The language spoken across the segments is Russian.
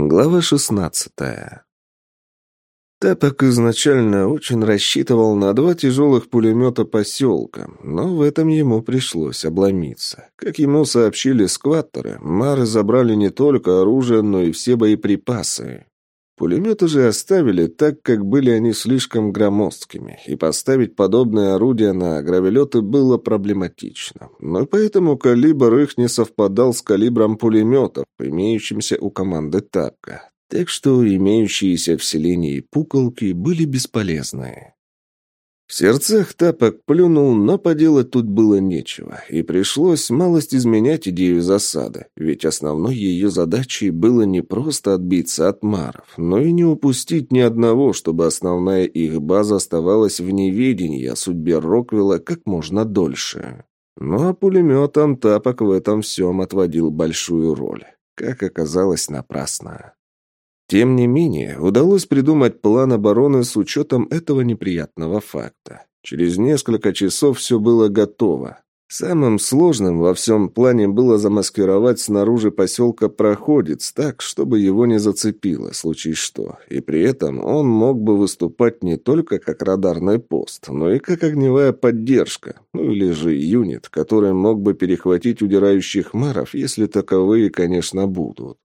Глава шестнадцатая. Тапок изначально очень рассчитывал на два тяжелых пулемета поселка, но в этом ему пришлось обломиться. Как ему сообщили скваттеры, мары забрали не только оружие, но и все боеприпасы. Пулеметы же оставили так, как были они слишком громоздкими, и поставить подобное орудие на гравелеты было проблематично. Но поэтому калибр их не совпадал с калибром пулеметов, имеющимся у команды «Тапка». Так что имеющиеся в селении пуколки были бесполезны. В сердцах тапок плюнул, но поделать тут было нечего, и пришлось малость изменять идею засады, ведь основной ее задачей было не просто отбиться от маров, но и не упустить ни одного, чтобы основная их база оставалась в неведении о судьбе Роквилла как можно дольше. Ну а пулеметом тапок в этом всем отводил большую роль. Как оказалось, напрасно. Тем не менее, удалось придумать план обороны с учетом этого неприятного факта. Через несколько часов все было готово. Самым сложным во всем плане было замаскировать снаружи поселка проходец так, чтобы его не зацепило, случай что. И при этом он мог бы выступать не только как радарный пост, но и как огневая поддержка, ну или же юнит, который мог бы перехватить удирающих маров, если таковые, конечно, будут.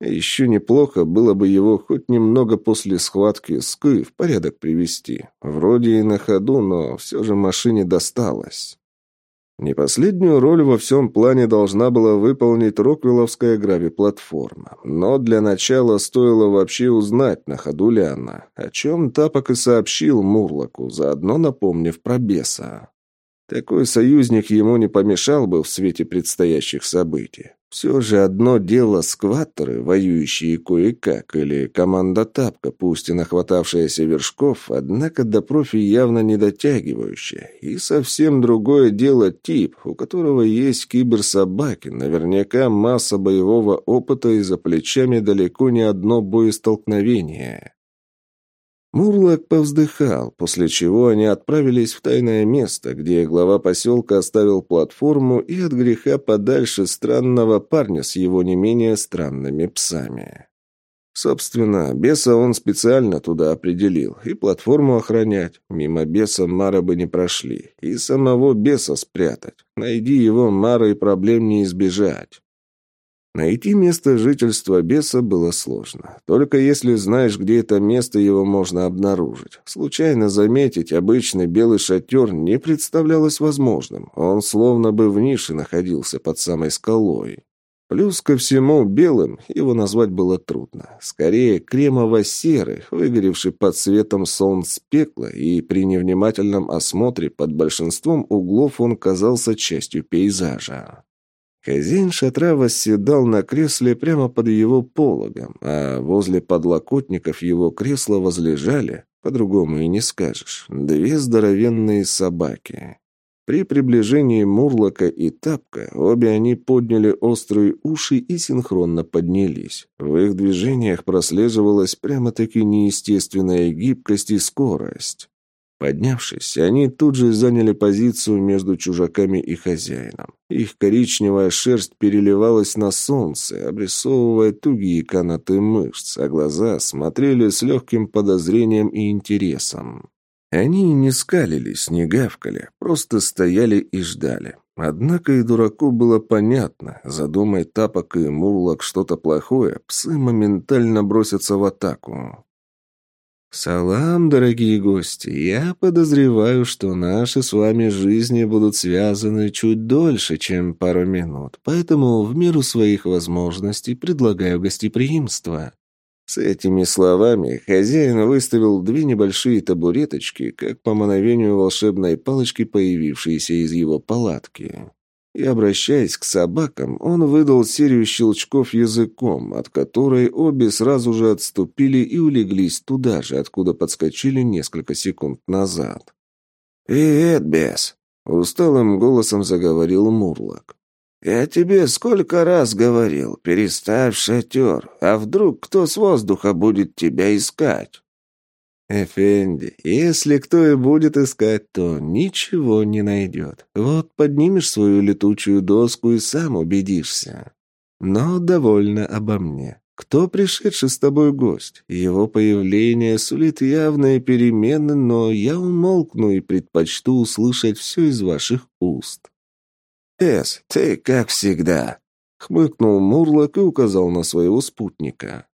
Еще неплохо было бы его хоть немного после схватки с Кы в порядок привести. Вроде и на ходу, но все же машине досталось. Не последнюю роль во всем плане должна была выполнить Роквилловская гравиплатформа. Но для начала стоило вообще узнать, на ходу ли она, о чем Тапок и сообщил Мурлоку, заодно напомнив про беса. Такой союзник ему не помешал бы в свете предстоящих событий. Все же одно дело скваттеры, воюющие кое-как, или команда Тапка, пусть и нахватавшаяся вершков, однако до профи явно не дотягивающая. И совсем другое дело тип, у которого есть киберсобаки, наверняка масса боевого опыта и за плечами далеко не одно боестолкновение. Мурлок повздыхал, после чего они отправились в тайное место, где глава поселка оставил платформу и от греха подальше странного парня с его не менее странными псами. Собственно, беса он специально туда определил, и платформу охранять. Мимо беса Мара бы не прошли. И самого беса спрятать. Найди его, Мара, и проблем не избежать. Найти место жительства беса было сложно. Только если знаешь, где это место, его можно обнаружить. Случайно заметить обычный белый шатер не представлялось возможным. Он словно бы в нише находился под самой скалой. Плюс ко всему белым его назвать было трудно. Скорее кремово-серый, выгоревший под светом солнца пекла, и при невнимательном осмотре под большинством углов он казался частью пейзажа. Хозяин шатра восседал на кресле прямо под его пологом, а возле подлокотников его кресла возлежали, по-другому и не скажешь, две здоровенные собаки. При приближении Мурлока и Тапка обе они подняли острые уши и синхронно поднялись. В их движениях прослеживалась прямо-таки неестественная гибкость и скорость. Поднявшись, они тут же заняли позицию между чужаками и хозяином. Их коричневая шерсть переливалась на солнце, обрисовывая тугие канаты мышц, а глаза смотрели с легким подозрением и интересом. Они не скалились, не гавкали, просто стояли и ждали. Однако и дураку было понятно, задумай Тапок и Мурлок что-то плохое, псы моментально бросятся в атаку. «Салам, дорогие гости. Я подозреваю, что наши с вами жизни будут связаны чуть дольше, чем пару минут, поэтому в меру своих возможностей предлагаю гостеприимство». С этими словами хозяин выставил две небольшие табуреточки, как по мановению волшебной палочки, появившиеся из его палатки. И, обращаясь к собакам, он выдал серию щелчков языком, от которой обе сразу же отступили и улеглись туда же, откуда подскочили несколько секунд назад. «Привет, бес!» — усталым голосом заговорил Мурлок. «Я тебе сколько раз говорил, переставь шатер, а вдруг кто с воздуха будет тебя искать?» «Эфенди, если кто и будет искать, то ничего не найдет. Вот поднимешь свою летучую доску и сам убедишься. Но довольно обо мне. кто пришедший с тобой гость? Его появление сулит явные перемены, но я умолкну и предпочту услышать все из ваших уст». «Эс, ты как всегда», — хмыкнул Мурлок и указал на своего спутника.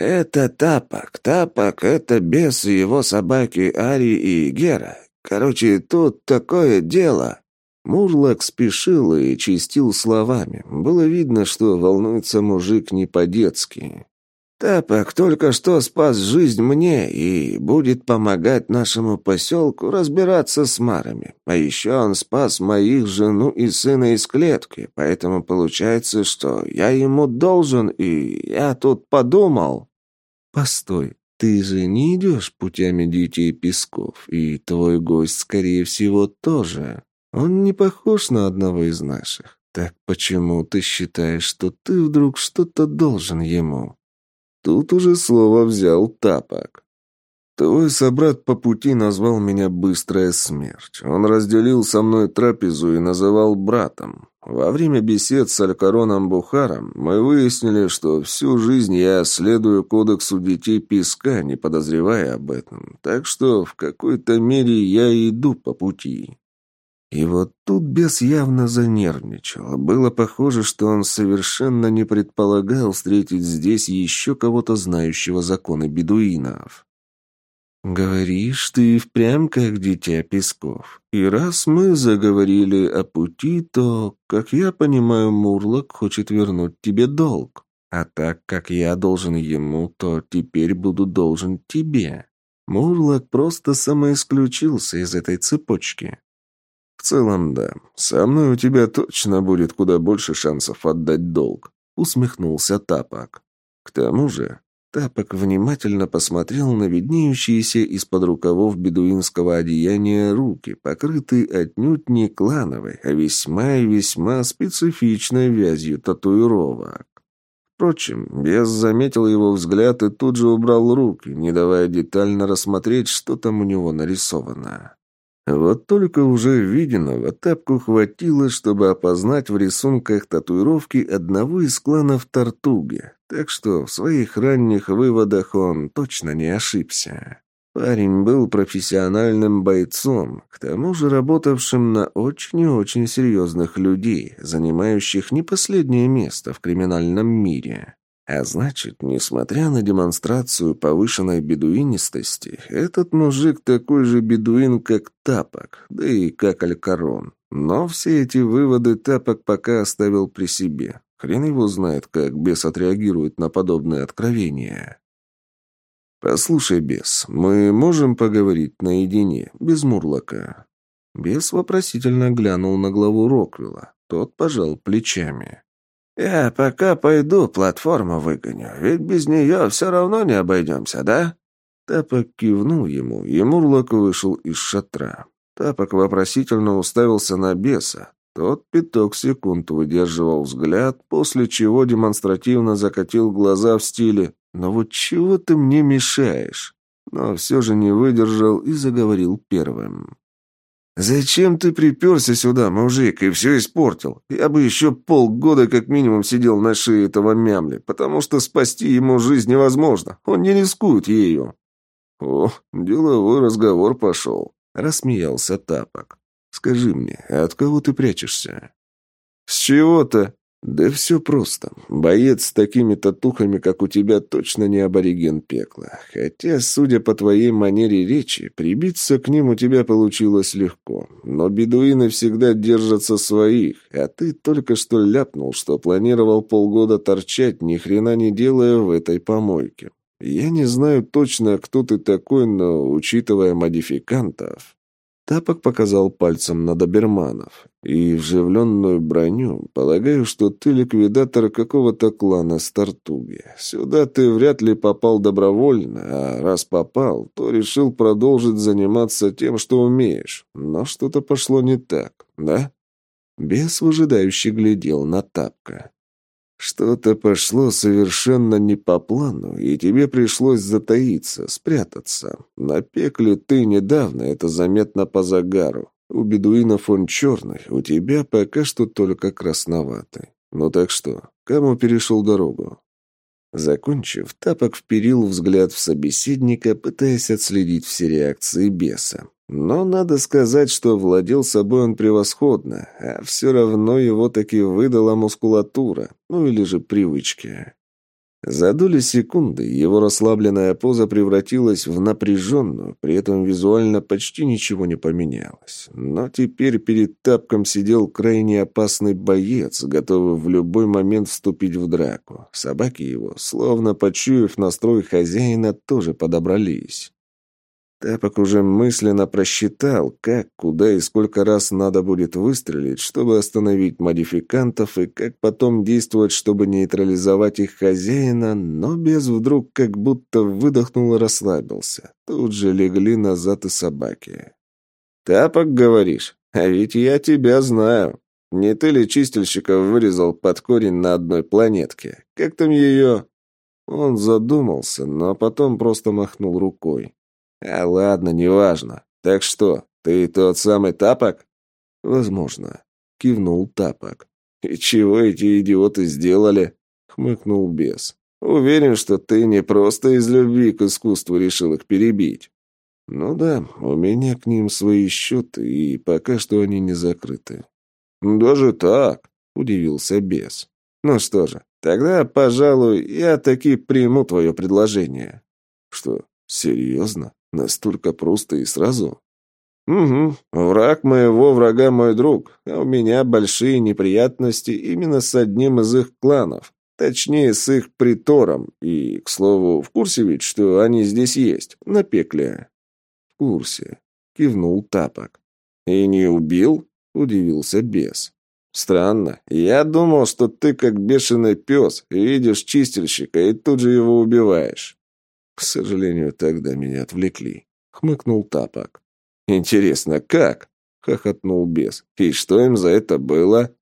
«Это Тапок. Тапок — это бес и его собаки Ари и Гера. Короче, тут такое дело». Мурлок спешил и чистил словами. Было видно, что волнуется мужик не по-детски. «Тапок только что спас жизнь мне и будет помогать нашему поселку разбираться с марами. А еще он спас моих жену и сына из клетки, поэтому получается, что я ему должен, и я тут подумал...» «Постой, ты же не идешь путями детей Песков, и твой гость, скорее всего, тоже...» Он не похож на одного из наших. Так почему ты считаешь, что ты вдруг что-то должен ему?» Тут уже слово взял Тапок. «Твой собрат по пути назвал меня «Быстрая смерть». Он разделил со мной трапезу и называл братом. Во время бесед с Алькароном Бухаром мы выяснили, что всю жизнь я следую кодексу детей Песка, не подозревая об этом. Так что в какой-то мере я иду по пути. И вот тут бес явно занервничал. Было похоже, что он совершенно не предполагал встретить здесь еще кого-то знающего законы бедуинов. «Говоришь, ты впрямь как дитя Песков. И раз мы заговорили о пути, то, как я понимаю, Мурлок хочет вернуть тебе долг. А так как я должен ему, то теперь буду должен тебе. Мурлок просто самоисключился из этой цепочки. «В целом, да. Со мной у тебя точно будет куда больше шансов отдать долг», — усмехнулся Тапок. «К тому же...» Тапок внимательно посмотрел на виднеющиеся из-под рукавов бедуинского одеяния руки, покрытые отнюдь не клановой, а весьма и весьма специфичной вязью татуировок. Впрочем, бес заметил его взгляд и тут же убрал руки, не давая детально рассмотреть, что там у него нарисовано. Вот только уже виденного тапку хватило, чтобы опознать в рисунках татуировки одного из кланов Тартуги, так что в своих ранних выводах он точно не ошибся. Парень был профессиональным бойцом, к тому же работавшим на очень и очень серьезных людей, занимающих не последнее место в криминальном мире. А значит, несмотря на демонстрацию повышенной бедуинистости, этот мужик такой же бедуин, как Тапок, да и как Алькарон. Но все эти выводы Тапок пока оставил при себе. Хрен его знает, как бес отреагирует на подобные откровения. «Послушай, бес, мы можем поговорить наедине, без Мурлока?» Бес вопросительно глянул на главу Роквилла. Тот пожал плечами. «Я пока пойду платформу выгоню, ведь без нее все равно не обойдемся, да?» Тапок кивнул ему, и Мурлок вышел из шатра. Тапок вопросительно уставился на беса. Тот пяток секунд выдерживал взгляд, после чего демонстративно закатил глаза в стиле «Но вот чего ты мне мешаешь?» Но все же не выдержал и заговорил первым. «Зачем ты приперся сюда, мужик, и все испортил? Я бы еще полгода как минимум сидел на шее этого мямли, потому что спасти ему жизнь невозможно. Он не рискует ею». «О, деловой разговор пошел», — рассмеялся Тапок. «Скажи мне, от кого ты прячешься?» «С чего-то?» «Да все просто. Боец с такими татухами, как у тебя, точно не абориген пекла. Хотя, судя по твоей манере речи, прибиться к ним у тебя получилось легко. Но бедуины всегда держатся своих, а ты только что ляпнул, что планировал полгода торчать, ни хрена не делая в этой помойке. Я не знаю точно, кто ты такой, но, учитывая модификантов, Тапок показал пальцем на доберманов. «И вживленную броню. Полагаю, что ты ликвидатор какого-то клана Стартуги. Сюда ты вряд ли попал добровольно, а раз попал, то решил продолжить заниматься тем, что умеешь. Но что-то пошло не так, да?» Бес выжидающе глядел на Тапка. Что-то пошло совершенно не по плану, и тебе пришлось затаиться, спрятаться. На пекле ты недавно, это заметно по загару. У бедуинов он черный, у тебя пока что только красноватый. Ну так что, кому перешел дорогу? Закончив, Тапок вперил взгляд в собеседника, пытаясь отследить все реакции беса. Но надо сказать, что владел собой он превосходно, а все равно его таки выдала мускулатура, ну или же привычки. За доли секунды его расслабленная поза превратилась в напряженную, при этом визуально почти ничего не поменялось. Но теперь перед тапком сидел крайне опасный боец, готовый в любой момент вступить в драку. Собаки его, словно почуяв настрой хозяина, тоже подобрались. Тапок уже мысленно просчитал, как, куда и сколько раз надо будет выстрелить, чтобы остановить модификантов, и как потом действовать, чтобы нейтрализовать их хозяина, но без вдруг как будто выдохнул и расслабился. Тут же легли назад и собаки. «Тапок, говоришь? А ведь я тебя знаю. Не ты ли чистильщика вырезал под корень на одной планетке? Как там ее...» Он задумался, но потом просто махнул рукой. «А ладно, неважно. Так что, ты тот самый Тапок?» «Возможно», — кивнул Тапок. «И чего эти идиоты сделали?» — хмыкнул бес. «Уверен, что ты не просто из любви к искусству решил их перебить». «Ну да, у меня к ним свои счеты, и пока что они не закрыты». «Даже так?» — удивился бес. «Ну что же, тогда, пожалуй, я таки приму твое предложение». «Что, серьезно?» Настолько просто и сразу? «Угу. Враг моего врага мой друг, а у меня большие неприятности именно с одним из их кланов. Точнее, с их притором. И, к слову, в курсе ведь, что они здесь есть, на пекле?» «В курсе», — кивнул Тапок. «И не убил?» — удивился бес. «Странно. Я думал, что ты как бешеный пес, видишь чистильщика и тут же его убиваешь». К сожалению, тогда меня отвлекли. Хмыкнул Тапок. «Интересно, как?» — хохотнул бес. «И что им за это было?»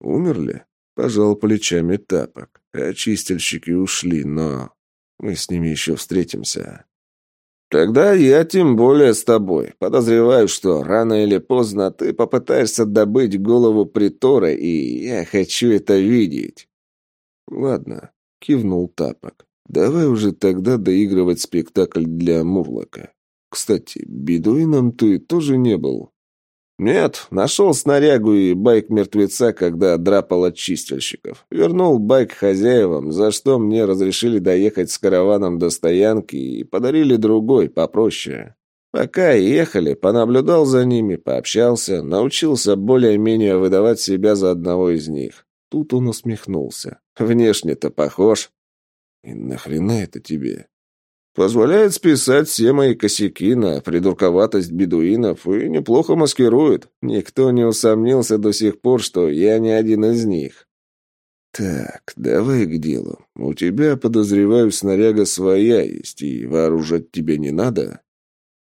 «Умерли?» — пожал плечами Тапок. Очистильщики ушли, но... Мы с ними еще встретимся. «Тогда я тем более с тобой. Подозреваю, что рано или поздно ты попытаешься добыть голову притора, и я хочу это видеть». «Ладно», — кивнул Тапок. Давай уже тогда доигрывать спектакль для Мурлока. Кстати, бедуином ты тоже не был. Нет, нашел снарягу и байк мертвеца, когда драпал от чистильщиков. Вернул байк хозяевам, за что мне разрешили доехать с караваном до стоянки и подарили другой, попроще. Пока ехали, понаблюдал за ними, пообщался, научился более-менее выдавать себя за одного из них. Тут он усмехнулся. Внешне-то похож. И нахрена это тебе? Позволяет списать все мои косяки на придурковатость бедуинов и неплохо маскирует. Никто не усомнился до сих пор, что я не один из них. Так, давай к делу. У тебя, подозреваю, снаряга своя есть, и вооружать тебе не надо?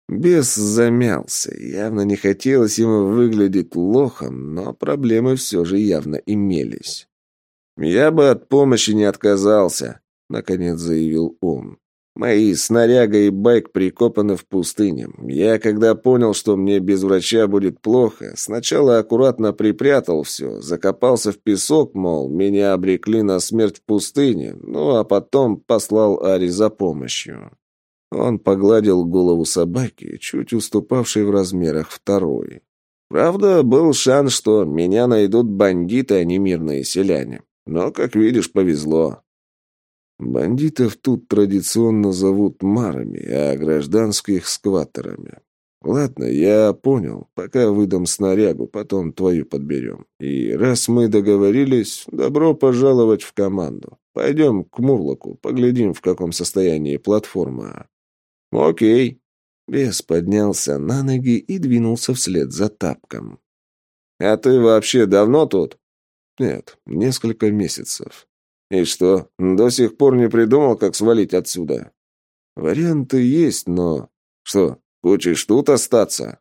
Бес замялся. Явно не хотелось ему выглядеть лохом, но проблемы все же явно имелись. «Я бы от помощи не отказался», — наконец заявил он. «Мои снаряга и байк прикопаны в пустыне. Я, когда понял, что мне без врача будет плохо, сначала аккуратно припрятал все, закопался в песок, мол, меня обрекли на смерть в пустыне, ну а потом послал Ари за помощью». Он погладил голову собаки, чуть уступавшей в размерах второй. Правда, был шанс, что меня найдут бандиты, а не мирные селяне. Но, как видишь, повезло. Бандитов тут традиционно зовут марами, а гражданских — скватерами. Ладно, я понял. Пока выдам снарягу, потом твою подберем. И раз мы договорились, добро пожаловать в команду. Пойдем к Мурлоку, поглядим, в каком состоянии платформа. Окей. Бес поднялся на ноги и двинулся вслед за тапком. «А ты вообще давно тут?» «Нет, несколько месяцев. «И что, до сих пор не придумал, как свалить отсюда?» «Варианты есть, но...» «Что, хочешь тут остаться?»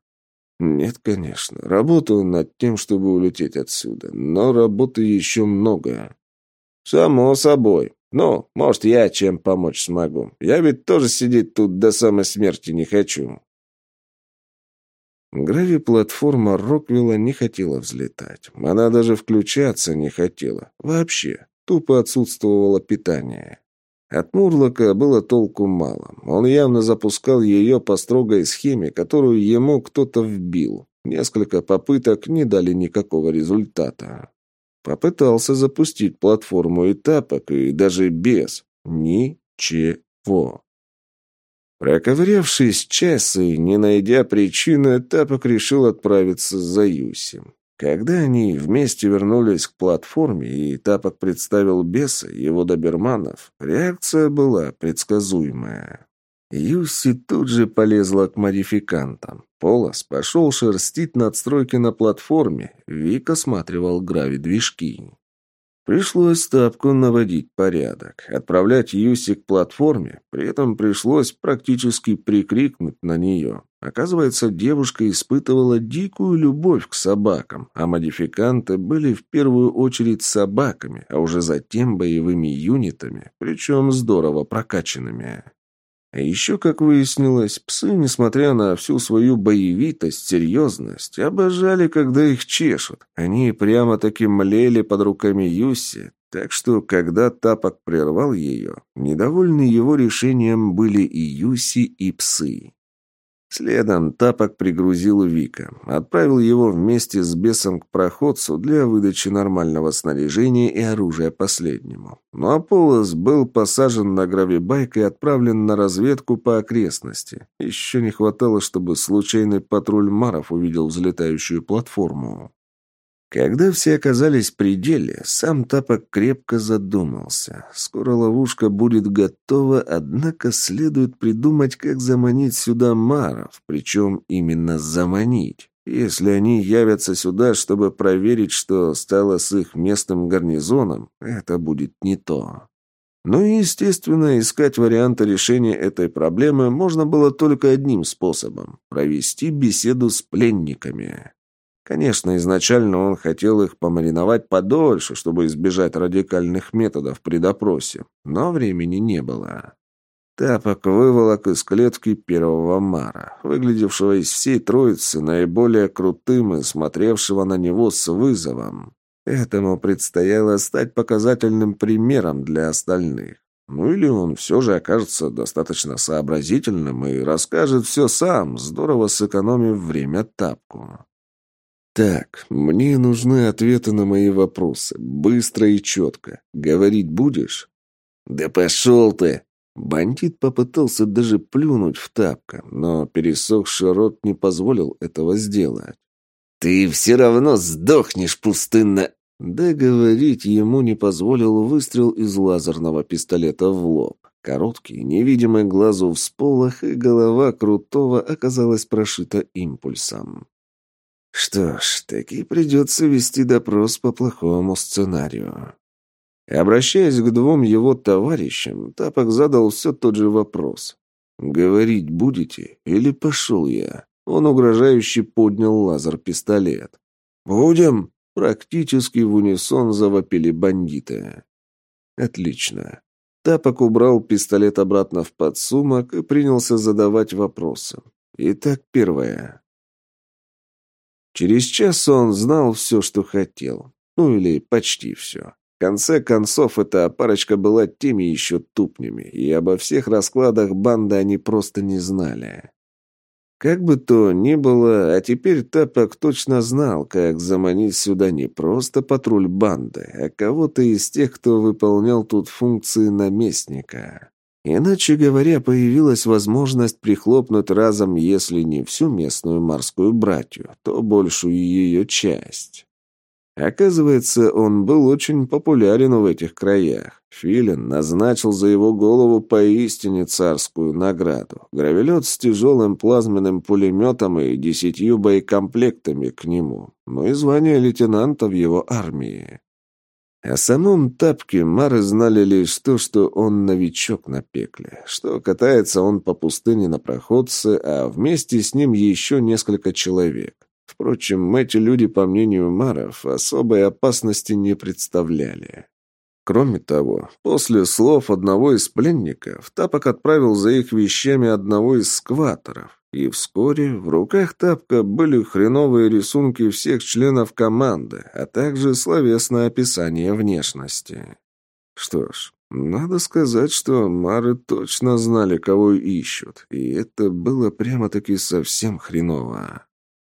«Нет, конечно. Работаю над тем, чтобы улететь отсюда. Но работы еще много». «Само собой. Ну, может, я чем помочь смогу. Я ведь тоже сидеть тут до самой смерти не хочу». Грави-платформа Роквилла не хотела взлетать. Она даже включаться не хотела. Вообще. Тупо отсутствовало питание. От Мурлока было толку мало. Он явно запускал ее по строгой схеме, которую ему кто-то вбил. Несколько попыток не дали никакого результата. Попытался запустить платформу этапок и даже без. Ничего. Проковырявшись час и не найдя причины, Тапок решил отправиться за Юсим. Когда они вместе вернулись к платформе, и Тапок представил беса, его доберманов, реакция была предсказуемая. Юси тут же полезла к модификантам. Полос пошел шерстить надстройки на платформе, Вик осматривал грави-движки. Пришлось тапку наводить порядок, отправлять Юси к платформе, при этом пришлось практически прикрикнуть на нее. Оказывается, девушка испытывала дикую любовь к собакам, а модификанты были в первую очередь собаками, а уже затем боевыми юнитами, причем здорово прокачанными. А еще, как выяснилось, псы, несмотря на всю свою боевитость, серьезность, обожали, когда их чешут. Они прямо-таки млели под руками Юси, так что, когда Тапок прервал ее, недовольны его решением были и Юси, и псы. Следом Тапок пригрузил Вика, отправил его вместе с бесом к проходцу для выдачи нормального снаряжения и оружия последнему. Ну а Полос был посажен на гравибайк и отправлен на разведку по окрестности. Еще не хватало, чтобы случайный патруль Маров увидел взлетающую платформу. Когда все оказались в пределе, сам Тапок крепко задумался. Скоро ловушка будет готова, однако следует придумать, как заманить сюда маров, причем именно заманить. Если они явятся сюда, чтобы проверить, что стало с их местным гарнизоном, это будет не то. Ну и, естественно, искать варианты решения этой проблемы можно было только одним способом – провести беседу с пленниками. Конечно, изначально он хотел их помариновать подольше, чтобы избежать радикальных методов при допросе, но времени не было. Тапок выволок из клетки первого Мара, выглядевшего из всей троицы наиболее крутым и смотревшего на него с вызовом. Этому предстояло стать показательным примером для остальных. Ну или он все же окажется достаточно сообразительным и расскажет все сам, здорово сэкономив время тапку. «Так, мне нужны ответы на мои вопросы. Быстро и четко. Говорить будешь?» «Да пошел ты!» Бандит попытался даже плюнуть в тапка, но пересохший рот не позволил этого сделать. «Ты все равно сдохнешь, пустынно...» Договорить ему не позволил выстрел из лазерного пистолета в лоб. Короткий, невидимый глазу всполох, и голова Крутого оказалась прошита импульсом. Что ж, таки придется вести допрос по плохому сценарию. Обращаясь к двум его товарищам, Тапок задал все тот же вопрос. «Говорить будете или пошел я?» Он угрожающе поднял лазер-пистолет. «Будем!» — практически в унисон завопили бандиты. «Отлично». Тапок убрал пистолет обратно в подсумок и принялся задавать вопросы. Итак, первое. Через час он знал все, что хотел. Ну или почти все. В конце концов, эта парочка была теми еще тупнями, и обо всех раскладах банды они просто не знали. Как бы то ни было, а теперь Тапок точно знал, как заманить сюда не просто патруль банды, а кого-то из тех, кто выполнял тут функции наместника. Иначе говоря, появилась возможность прихлопнуть разом, если не всю местную морскую братью, то большую ее часть. Оказывается, он был очень популярен в этих краях. Филин назначил за его голову поистине царскую награду. Гравелет с тяжелым плазменным пулеметом и десятью боекомплектами к нему, ну и звание лейтенанта в его армии. О самом Тапке Мары знали лишь то, что он новичок на пекле, что катается он по пустыне на проходце, а вместе с ним еще несколько человек. Впрочем, эти люди, по мнению Маров, особой опасности не представляли. Кроме того, после слов одного из пленников, Тапок отправил за их вещами одного из скваторов, и вскоре в руках Тапка были хреновые рисунки всех членов команды, а также словесное описание внешности. Что ж, Надо сказать, что Мары точно знали, кого ищут, и это было прямо-таки совсем хреново.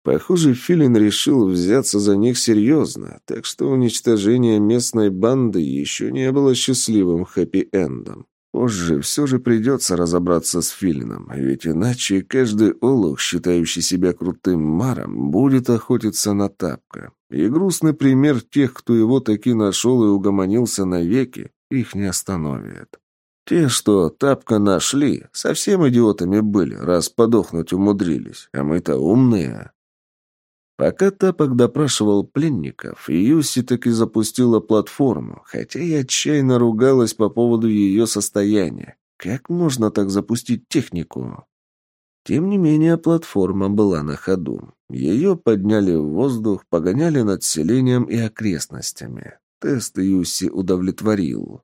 Похоже, Филин решил взяться за них серьезно, так что уничтожение местной банды еще не было счастливым хэппи-эндом. Позже все же придется разобраться с Филином, ведь иначе каждый олух, считающий себя крутым маром, будет охотиться на тапка. И грустный пример тех, кто его таки нашел и угомонился навеки, их не остановит. Те, что тапка нашли, совсем идиотами были, раз подохнуть умудрились, а мы-то умные. Пока Тапок допрашивал пленников, Юси таки запустила платформу, хотя и отчаянно ругалась по поводу ее состояния. Как можно так запустить технику? Тем не менее, платформа была на ходу. Ее подняли в воздух, погоняли над селением и окрестностями. Тест Юси удовлетворил.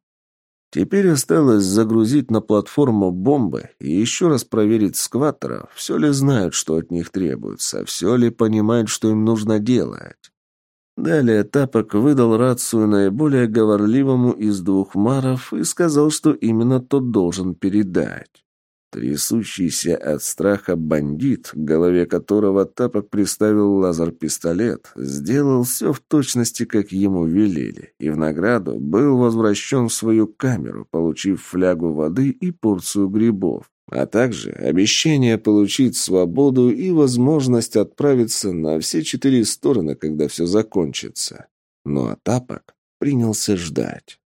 Теперь осталось загрузить на платформу бомбы и еще раз проверить скваторов, все ли знают, что от них требуется, все ли понимают, что им нужно делать. Далее Тапок выдал рацию наиболее говорливому из двух маров и сказал, что именно тот должен передать. Трясущийся от страха бандит, к голове которого Тапок приставил лазер-пистолет, сделал все в точности, как ему велели, и в награду был возвращен в свою камеру, получив флягу воды и порцию грибов, а также обещание получить свободу и возможность отправиться на все четыре стороны, когда все закончится. Ну а Тапок принялся ждать.